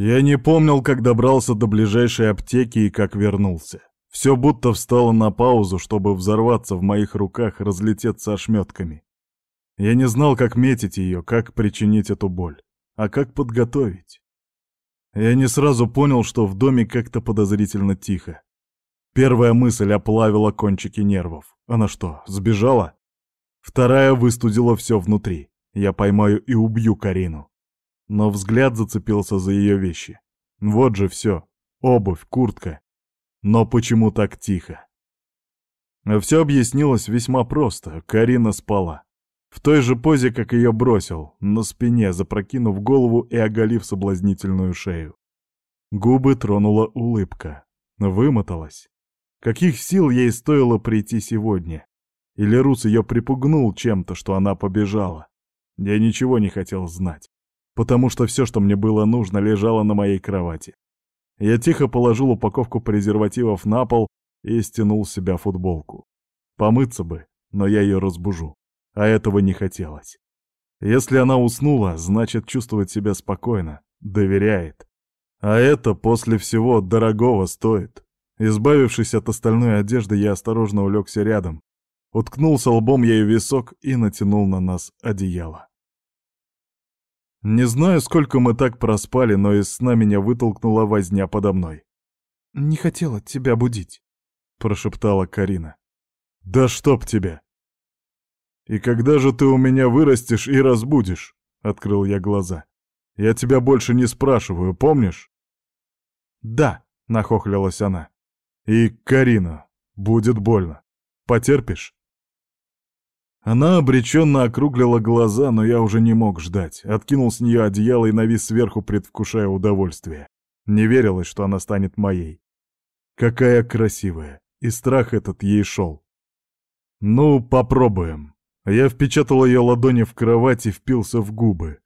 Я не помнил, как добрался до ближайшей аптеки и как вернулся. Все будто встало на паузу, чтобы взорваться в моих руках, разлететься ошметками. Я не знал, как метить ее, как причинить эту боль, а как подготовить. Я не сразу понял, что в доме как-то подозрительно тихо. Первая мысль оплавила кончики нервов. Она что, сбежала? Вторая выстудила все внутри. Я поймаю и убью Карину но взгляд зацепился за ее вещи. Вот же все. Обувь, куртка. Но почему так тихо? Все объяснилось весьма просто. Карина спала. В той же позе, как ее бросил, на спине, запрокинув голову и оголив соблазнительную шею. Губы тронула улыбка. Вымоталась. Каких сил ей стоило прийти сегодня? Или Рус ее припугнул чем-то, что она побежала? Я ничего не хотел знать потому что все, что мне было нужно, лежало на моей кровати. Я тихо положил упаковку презервативов на пол и стянул с себя футболку. Помыться бы, но я ее разбужу, а этого не хотелось. Если она уснула, значит чувствует себя спокойно, доверяет. А это после всего дорогого стоит. Избавившись от остальной одежды, я осторожно улегся рядом, уткнулся лбом ей в висок и натянул на нас одеяло. Не знаю, сколько мы так проспали, но из сна меня вытолкнула возня подо мной. «Не хотела тебя будить», — прошептала Карина. «Да чтоб тебя!» «И когда же ты у меня вырастешь и разбудишь?» — открыл я глаза. «Я тебя больше не спрашиваю, помнишь?» «Да», — нахохлилась она. «И, Карина, будет больно. Потерпишь?» Она обреченно округлила глаза, но я уже не мог ждать. Откинул с нее одеяло и навис сверху, предвкушая удовольствие. Не верилось, что она станет моей. Какая красивая. И страх этот ей шел. Ну, попробуем. Я впечатал ее ладони в кровать и впился в губы.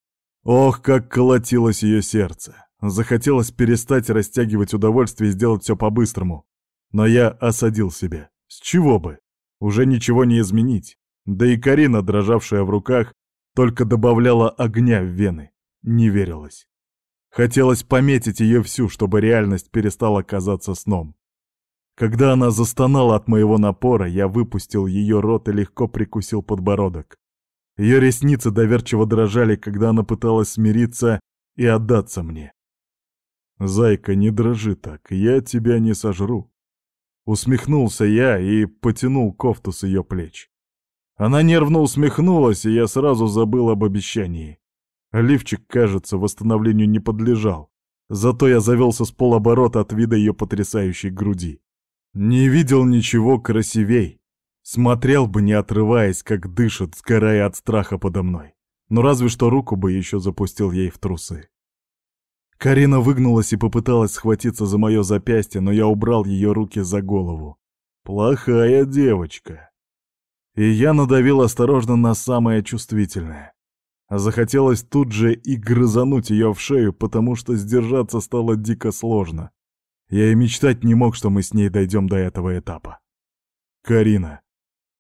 Ох, как колотилось ее сердце. Захотелось перестать растягивать удовольствие и сделать все по-быстрому. Но я осадил себя. С чего бы? Уже ничего не изменить. Да и Карина, дрожавшая в руках, только добавляла огня в вены. Не верилось. Хотелось пометить ее всю, чтобы реальность перестала казаться сном. Когда она застонала от моего напора, я выпустил ее рот и легко прикусил подбородок. Ее ресницы доверчиво дрожали, когда она пыталась смириться и отдаться мне. «Зайка, не дрожи так, я тебя не сожру». Усмехнулся я и потянул кофту с ее плеч. Она нервно усмехнулась, и я сразу забыл об обещании. Лифчик, кажется, восстановлению не подлежал. Зато я завелся с полоборота от вида ее потрясающей груди. Не видел ничего красивей. Смотрел бы, не отрываясь, как дышит, сгорая от страха подо мной. Но разве что руку бы еще запустил ей в трусы. Карина выгнулась и попыталась схватиться за мое запястье, но я убрал ее руки за голову. Плохая девочка и я надавил осторожно на самое чувствительное. Захотелось тут же и грызануть ее в шею, потому что сдержаться стало дико сложно. Я и мечтать не мог, что мы с ней дойдем до этого этапа. «Карина».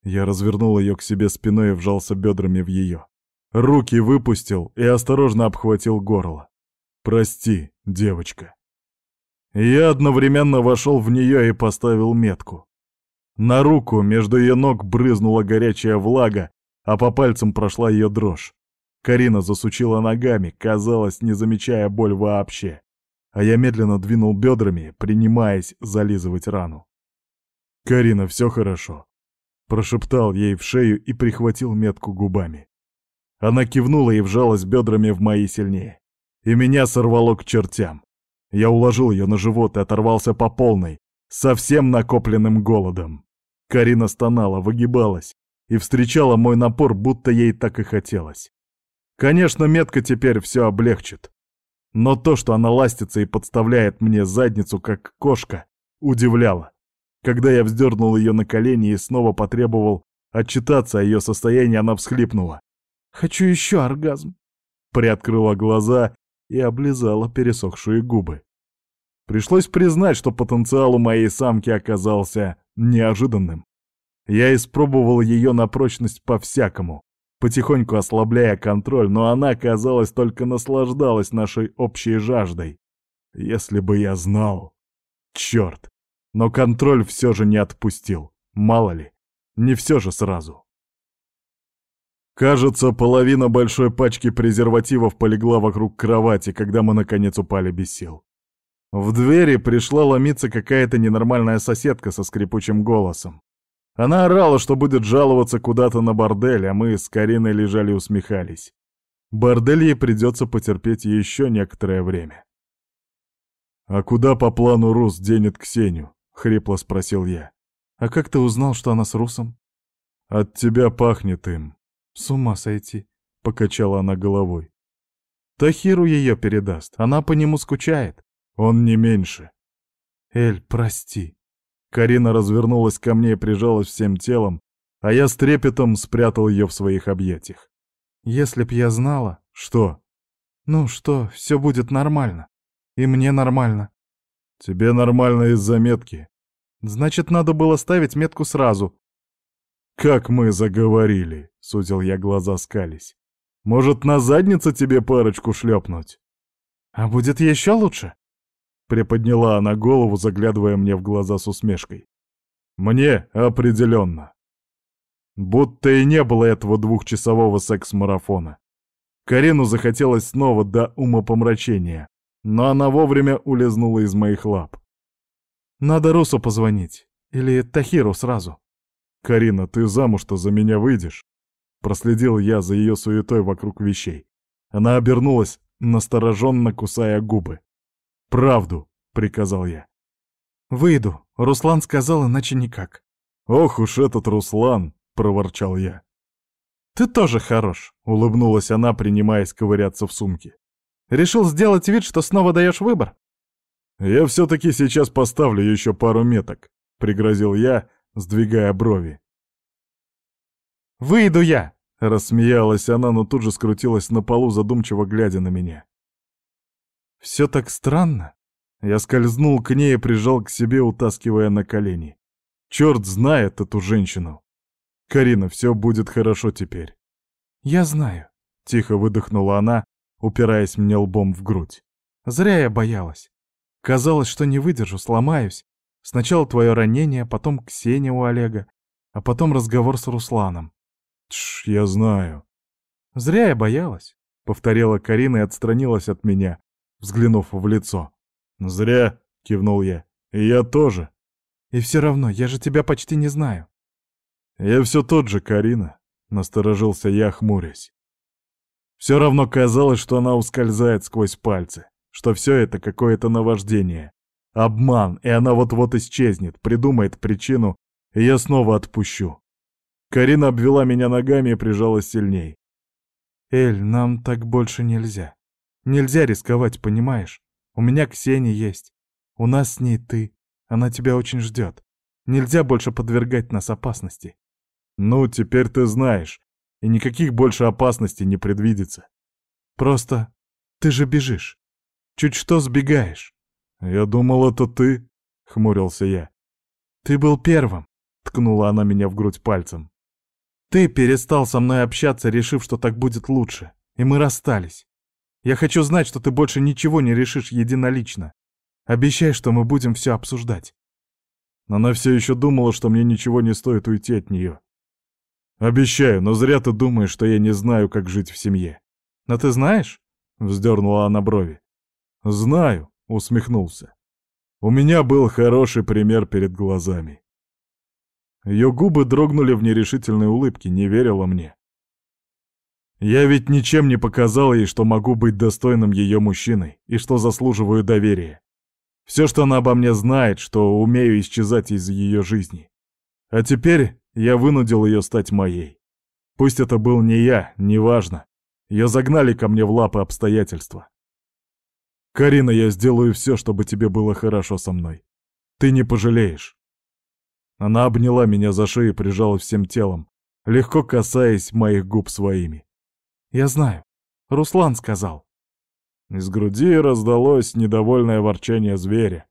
Я развернул ее к себе спиной и вжался бедрами в ее. Руки выпустил и осторожно обхватил горло. «Прости, девочка». Я одновременно вошел в нее и поставил метку. На руку между ее ног брызнула горячая влага, а по пальцам прошла ее дрожь. Карина засучила ногами, казалось, не замечая боль вообще. А я медленно двинул бедрами, принимаясь зализывать рану. «Карина, все хорошо», — прошептал ей в шею и прихватил метку губами. Она кивнула и вжалась бедрами в мои сильнее. И меня сорвало к чертям. Я уложил ее на живот и оторвался по полной, совсем накопленным голодом. Карина стонала, выгибалась и встречала мой напор, будто ей так и хотелось. Конечно, метка теперь все облегчит. Но то, что она ластится и подставляет мне задницу, как кошка, удивляло. Когда я вздернул ее на колени и снова потребовал отчитаться о ее состоянии, она всхлипнула. «Хочу еще оргазм!» Приоткрыла глаза и облизала пересохшие губы. Пришлось признать, что потенциал у моей самки оказался неожиданным. Я испробовал ее на прочность по-всякому, потихоньку ослабляя контроль, но она, казалось, только наслаждалась нашей общей жаждой. Если бы я знал. Черт. Но контроль все же не отпустил. Мало ли. Не все же сразу. Кажется, половина большой пачки презервативов полегла вокруг кровати, когда мы наконец упали без сил. В двери пришла ломиться какая-то ненормальная соседка со скрипучим голосом. Она орала, что будет жаловаться куда-то на бордель, а мы с Кариной лежали и усмехались. Бордель ей придется потерпеть еще некоторое время. «А куда по плану Рус денет Ксению?» — хрипло спросил я. «А как ты узнал, что она с Русом?» «От тебя пахнет им». «С ума сойти», — покачала она головой. «Тахиру ее передаст, она по нему скучает». «Он не меньше». «Эль, прости». Карина развернулась ко мне и прижалась всем телом, а я с трепетом спрятал ее в своих объятиях. «Если б я знала...» «Что?» «Ну что, все будет нормально. И мне нормально». «Тебе нормально из-за метки». «Значит, надо было ставить метку сразу». «Как мы заговорили», — сузил я глаза скались. «Может, на задницу тебе парочку шлепнуть?» «А будет еще лучше?» Приподняла она голову, заглядывая мне в глаза с усмешкой. «Мне определенно». Будто и не было этого двухчасового секс-марафона. Карину захотелось снова до умопомрачения, но она вовремя улизнула из моих лап. «Надо Русу позвонить. Или Тахиру сразу». «Карина, ты замуж-то за меня выйдешь?» Проследил я за ее суетой вокруг вещей. Она обернулась, настороженно кусая губы. «Правду!» — приказал я. «Выйду. Руслан сказал, иначе никак». «Ох уж этот Руслан!» — проворчал я. «Ты тоже хорош», — улыбнулась она, принимаясь ковыряться в сумке. «Решил сделать вид, что снова даешь выбор?» «Я все-таки сейчас поставлю еще пару меток», — пригрозил я, сдвигая брови. «Выйду я!» — рассмеялась она, но тут же скрутилась на полу, задумчиво глядя на меня. «Все так странно». Я скользнул к ней и прижал к себе, утаскивая на колени. Черт знает эту женщину. Карина, все будет хорошо теперь. Я знаю. Тихо выдохнула она, упираясь мне лбом в грудь. Зря я боялась. Казалось, что не выдержу, сломаюсь. Сначала твое ранение, потом Ксения у Олега, а потом разговор с Русланом. Тш, я знаю. Зря я боялась, повторила Карина и отстранилась от меня, взглянув в лицо. «Зря», — кивнул я. «И я тоже». «И все равно, я же тебя почти не знаю». «Я все тот же, Карина», — насторожился я, хмурясь. Все равно казалось, что она ускользает сквозь пальцы, что все это какое-то наваждение. Обман, и она вот-вот исчезнет, придумает причину, и я снова отпущу. Карина обвела меня ногами и прижалась сильней. «Эль, нам так больше нельзя. Нельзя рисковать, понимаешь? У меня Ксения есть. У нас с ней ты. Она тебя очень ждет. Нельзя больше подвергать нас опасности. Ну, теперь ты знаешь. И никаких больше опасностей не предвидится. Просто ты же бежишь. Чуть что сбегаешь. Я думал, это ты, — хмурился я. Ты был первым, — ткнула она меня в грудь пальцем. Ты перестал со мной общаться, решив, что так будет лучше. И мы расстались. Я хочу знать, что ты больше ничего не решишь единолично. Обещай, что мы будем все обсуждать. Она все еще думала, что мне ничего не стоит уйти от нее. Обещаю, но зря ты думаешь, что я не знаю, как жить в семье. Но ты знаешь? Вздернула она брови. Знаю, усмехнулся. У меня был хороший пример перед глазами. Ее губы дрогнули в нерешительной улыбке, не верила мне. Я ведь ничем не показал ей, что могу быть достойным ее мужчиной и что заслуживаю доверия. Все, что она обо мне знает, что умею исчезать из ее жизни. А теперь я вынудил ее стать моей. Пусть это был не я, неважно. Ее загнали ко мне в лапы обстоятельства. Карина, я сделаю все, чтобы тебе было хорошо со мной. Ты не пожалеешь. Она обняла меня за шею и прижала всем телом, легко касаясь моих губ своими. Я знаю. Руслан сказал. Из груди раздалось недовольное ворчание зверя.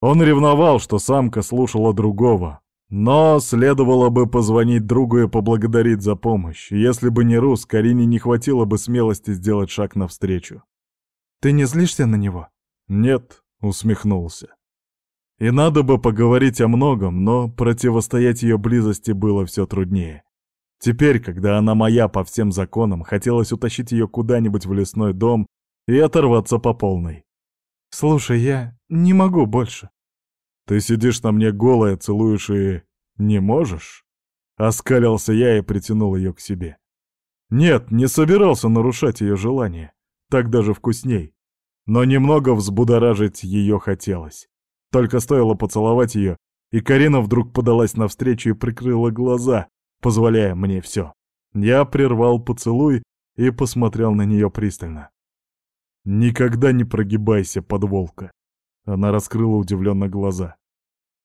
Он ревновал, что самка слушала другого. Но следовало бы позвонить другу и поблагодарить за помощь. Если бы не Рус, Карине не хватило бы смелости сделать шаг навстречу. «Ты не злишься на него?» Нет, усмехнулся. И надо бы поговорить о многом, но противостоять ее близости было все труднее. Теперь, когда она моя по всем законам, хотелось утащить ее куда-нибудь в лесной дом и оторваться по полной. «Слушай, я не могу больше». «Ты сидишь на мне голая, целуешь и... не можешь?» Оскалился я и притянул ее к себе. Нет, не собирался нарушать ее желание. Так даже вкусней. Но немного взбудоражить ее хотелось. Только стоило поцеловать ее, и Карина вдруг подалась навстречу и прикрыла глаза, позволяя мне все. Я прервал поцелуй и посмотрел на нее пристально. «Никогда не прогибайся под волка!» Она раскрыла удивленно глаза.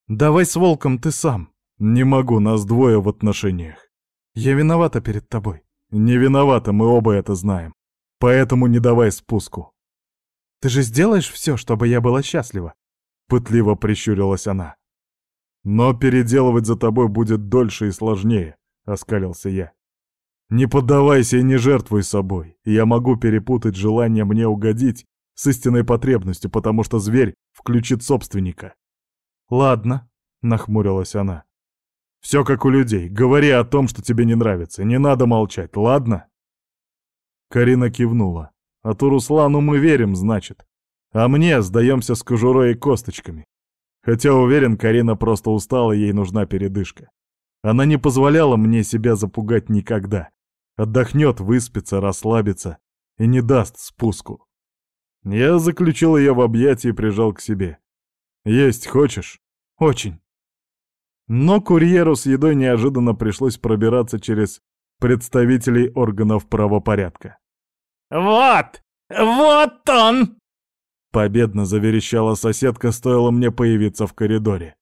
«Давай с волком ты сам!» «Не могу, нас двое в отношениях!» «Я виновата перед тобой!» «Не виновата, мы оба это знаем. Поэтому не давай спуску!» «Ты же сделаешь все, чтобы я была счастлива!» Пытливо прищурилась она. «Но переделывать за тобой будет дольше и сложнее», — оскалился я. «Не поддавайся и не жертвуй собой. Я могу перепутать желание мне угодить с истинной потребностью, потому что зверь включит собственника». «Ладно», — нахмурилась она. «Все как у людей. Говори о том, что тебе не нравится. Не надо молчать, ладно?» Карина кивнула. «А то Руслану мы верим, значит. А мне сдаемся с кожурой и косточками. Хотя уверен, Карина просто устала, ей нужна передышка. Она не позволяла мне себя запугать никогда. Отдохнет, выспится, расслабится и не даст спуску. Я заключил ее в объятия и прижал к себе. «Есть хочешь?» «Очень». Но курьеру с едой неожиданно пришлось пробираться через представителей органов правопорядка. «Вот! Вот он!» Победно заверещала соседка, стоило мне появиться в коридоре.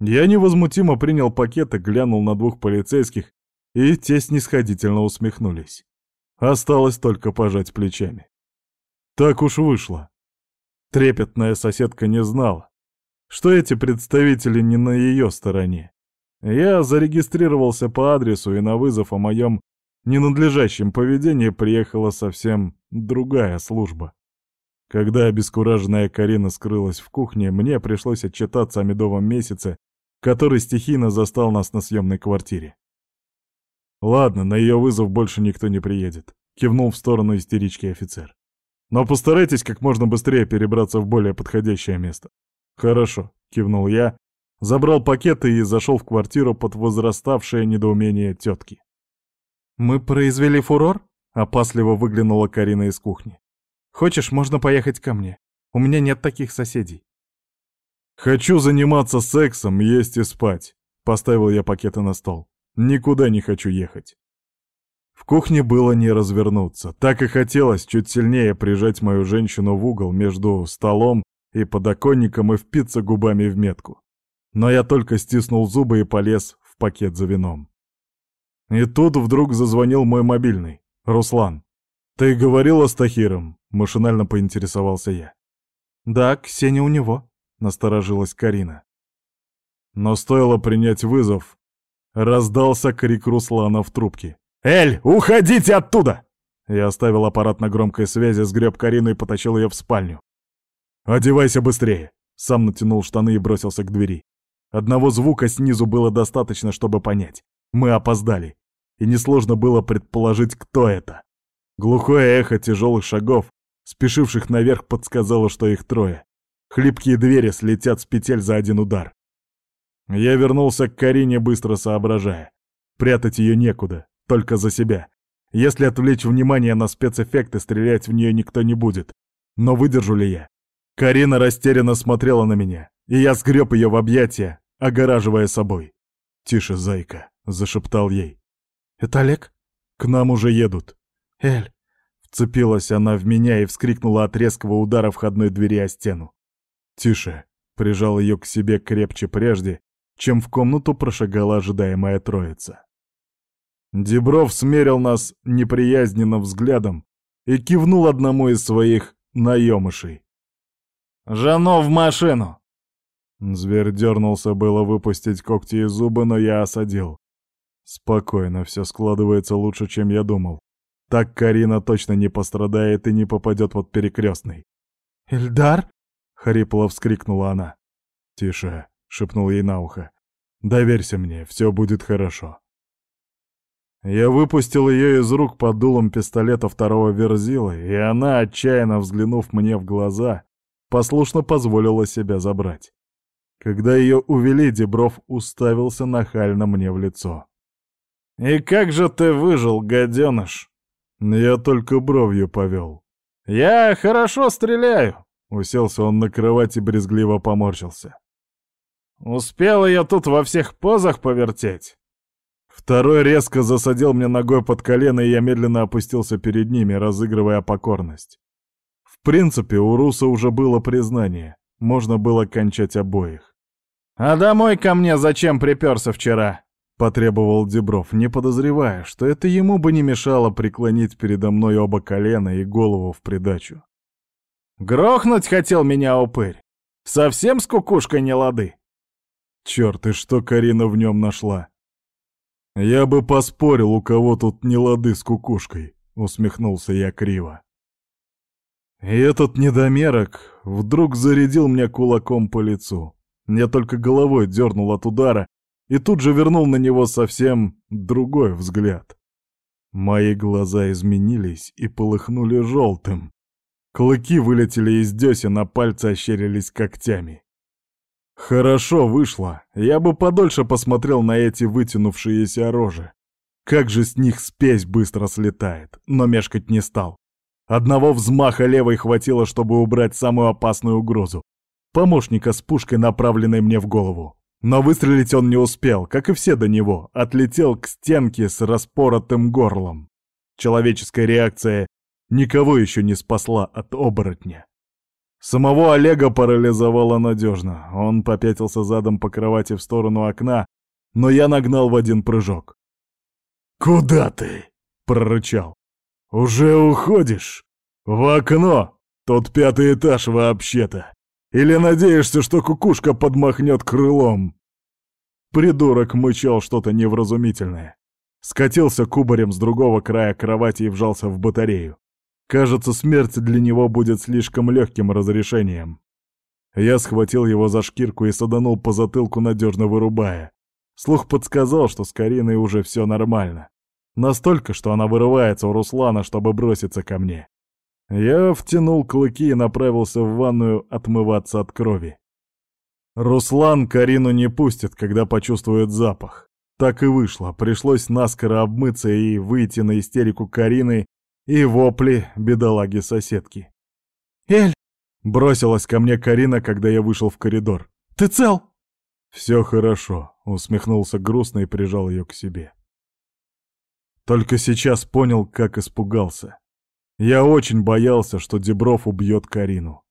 Я невозмутимо принял пакет и глянул на двух полицейских, и те снисходительно усмехнулись. Осталось только пожать плечами. Так уж вышло. Трепетная соседка не знала, что эти представители не на ее стороне. Я зарегистрировался по адресу, и на вызов о моем ненадлежащем поведении приехала совсем другая служба. Когда обескураженная Карина скрылась в кухне, мне пришлось отчитаться о медовом месяце, который стихийно застал нас на съемной квартире. «Ладно, на ее вызов больше никто не приедет», — кивнул в сторону истерички офицер. «Но постарайтесь как можно быстрее перебраться в более подходящее место». «Хорошо», — кивнул я, забрал пакеты и зашел в квартиру под возраставшее недоумение тетки. «Мы произвели фурор?» — опасливо выглянула Карина из кухни. Хочешь, можно поехать ко мне. У меня нет таких соседей. Хочу заниматься сексом, есть и спать. Поставил я пакеты на стол. Никуда не хочу ехать. В кухне было не развернуться. Так и хотелось чуть сильнее прижать мою женщину в угол между столом и подоконником и впиться губами в метку. Но я только стиснул зубы и полез в пакет за вином. И тут вдруг зазвонил мой мобильный. Руслан. «Ты говорила с Тахиром?» — машинально поинтересовался я. «Да, Ксения у него», — насторожилась Карина. Но стоило принять вызов, раздался крик Руслана в трубке. «Эль, уходите оттуда!» Я оставил аппарат на громкой связи, сгреб Карину и потащил ее в спальню. «Одевайся быстрее!» Сам натянул штаны и бросился к двери. Одного звука снизу было достаточно, чтобы понять. Мы опоздали. И несложно было предположить, кто это. Глухое эхо тяжелых шагов, спешивших наверх, подсказало, что их трое. Хлипкие двери слетят с петель за один удар. Я вернулся к Карине, быстро соображая. Прятать ее некуда, только за себя. Если отвлечь внимание на спецэффекты, стрелять в нее никто не будет. Но выдержу ли я? Карина растерянно смотрела на меня, и я сгреб ее в объятия, огораживая собой. «Тише, зайка», — зашептал ей. «Это Олег?» «К нам уже едут». «Эль!» Вцепилась она в меня и вскрикнула от резкого удара входной двери о стену. «Тише!» — прижал ее к себе крепче прежде, чем в комнату прошагала ожидаемая троица. Дебров смерил нас неприязненным взглядом и кивнул одному из своих наемышей. «Жану в машину!» Зверь дернулся было выпустить когти и зубы, но я осадил. Спокойно, все складывается лучше, чем я думал. Так Карина точно не пострадает и не попадет под перекрестный. «Эльдар?» — хрипло вскрикнула она. «Тише», — шепнул ей на ухо. «Доверься мне, все будет хорошо». Я выпустил ее из рук под дулом пистолета второго верзила, и она, отчаянно взглянув мне в глаза, послушно позволила себя забрать. Когда ее увели, Дебров уставился нахально мне в лицо. «И как же ты выжил, гаденыш?» Я только бровью повел. «Я хорошо стреляю!» Уселся он на кровать и брезгливо поморщился. «Успел я тут во всех позах повертеть!» Второй резко засадил мне ногой под колено, и я медленно опустился перед ними, разыгрывая покорность. В принципе, у Руса уже было признание. Можно было кончать обоих. «А домой ко мне зачем приперся вчера?» — потребовал Дебров, не подозревая, что это ему бы не мешало преклонить передо мной оба колена и голову в придачу. «Грохнуть хотел меня упырь? Совсем с кукушкой не лады?» Черт, и что Карина в нем нашла? «Я бы поспорил, у кого тут не лады с кукушкой», — усмехнулся я криво. И этот недомерок вдруг зарядил мне кулаком по лицу. Я только головой дернул от удара и тут же вернул на него совсем другой взгляд. Мои глаза изменились и полыхнули желтым. Клыки вылетели из десен, а пальцы ощерились когтями. Хорошо вышло. Я бы подольше посмотрел на эти вытянувшиеся рожи. Как же с них спесь быстро слетает, но мешкать не стал. Одного взмаха левой хватило, чтобы убрать самую опасную угрозу. Помощника с пушкой, направленной мне в голову. Но выстрелить он не успел, как и все до него, отлетел к стенке с распоротым горлом. Человеческая реакция никого еще не спасла от оборотня. Самого Олега парализовало надежно. Он попятился задом по кровати в сторону окна, но я нагнал в один прыжок. «Куда ты?» — прорычал. «Уже уходишь? В окно! Тут пятый этаж вообще-то. Или надеешься, что кукушка подмахнет крылом?» Придурок мычал что-то невразумительное. Скатился кубарем с другого края кровати и вжался в батарею. Кажется, смерть для него будет слишком легким разрешением. Я схватил его за шкирку и саданул по затылку, надежно вырубая. Слух подсказал, что с Кариной уже все нормально. Настолько, что она вырывается у Руслана, чтобы броситься ко мне. Я втянул клыки и направился в ванную отмываться от крови. Руслан Карину не пустит, когда почувствует запах. Так и вышло, пришлось наскоро обмыться и выйти на истерику Карины и вопли бедолаги-соседки. «Эль!» — бросилась ко мне Карина, когда я вышел в коридор. «Ты цел?» «Все хорошо», — усмехнулся грустно и прижал ее к себе. Только сейчас понял, как испугался. Я очень боялся, что Дебров убьет Карину.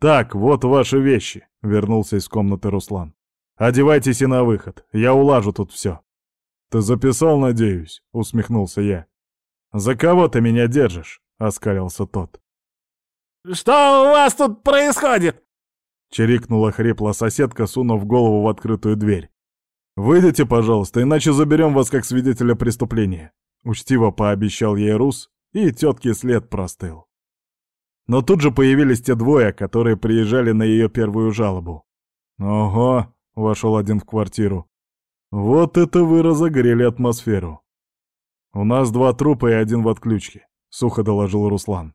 «Так, вот ваши вещи», — вернулся из комнаты Руслан. «Одевайтесь и на выход, я улажу тут все». «Ты записал, надеюсь?» — усмехнулся я. «За кого ты меня держишь?» — оскалился тот. «Что у вас тут происходит?» — чирикнула хрипло соседка, сунув голову в открытую дверь. «Выйдите, пожалуйста, иначе заберем вас как свидетеля преступления», — учтиво пообещал ей Рус, и тетки след простыл. Но тут же появились те двое, которые приезжали на ее первую жалобу. «Ого!» — вошел один в квартиру. «Вот это вы разогрели атмосферу!» «У нас два трупа и один в отключке», — сухо доложил Руслан.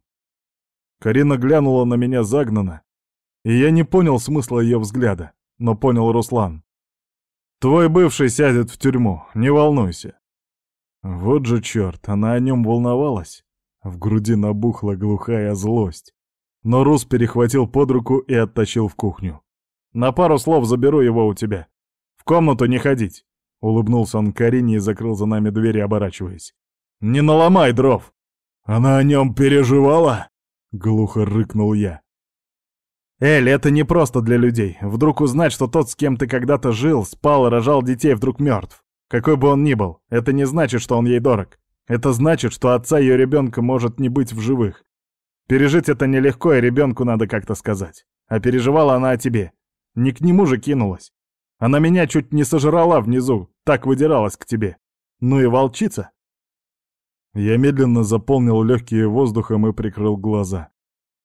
Карина глянула на меня загнанно, и я не понял смысла ее взгляда, но понял Руслан. «Твой бывший сядет в тюрьму, не волнуйся». Вот же черт, она о нем волновалась. В груди набухла глухая злость. Но Рус перехватил под руку и оттащил в кухню. «На пару слов заберу его у тебя. В комнату не ходить. Улыбнулся он Карине и закрыл за нами дверь, оборачиваясь. «Не наломай дров!» «Она о нем переживала?» — глухо рыкнул я. «Эль, это не просто для людей. Вдруг узнать, что тот, с кем ты когда-то жил, спал и рожал детей, вдруг мертв. Какой бы он ни был, это не значит, что он ей дорог. Это значит, что отца ее ребенка может не быть в живых. Пережить это нелегко, и ребенку надо как-то сказать. А переживала она о тебе. Не к нему же кинулась. Она меня чуть не сожрала внизу, так выдиралась к тебе. Ну и волчица. Я медленно заполнил легкие воздухом и прикрыл глаза.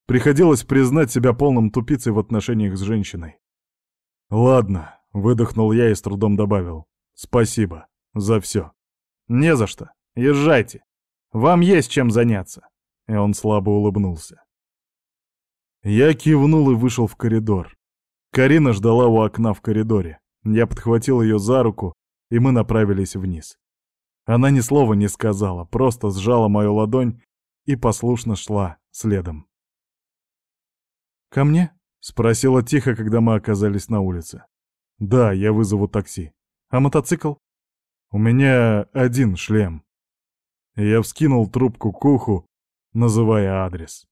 Приходилось признать себя полным тупицей в отношениях с женщиной. «Ладно», — выдохнул я и с трудом добавил. «Спасибо за все». «Не за что. Езжайте. Вам есть чем заняться». И он слабо улыбнулся. Я кивнул и вышел в коридор. Карина ждала у окна в коридоре. Я подхватил ее за руку, и мы направились вниз. Она ни слова не сказала, просто сжала мою ладонь и послушно шла следом. «Ко мне?» — спросила тихо, когда мы оказались на улице. «Да, я вызову такси. А мотоцикл?» «У меня один шлем». Я вскинул трубку к уху, называя адрес.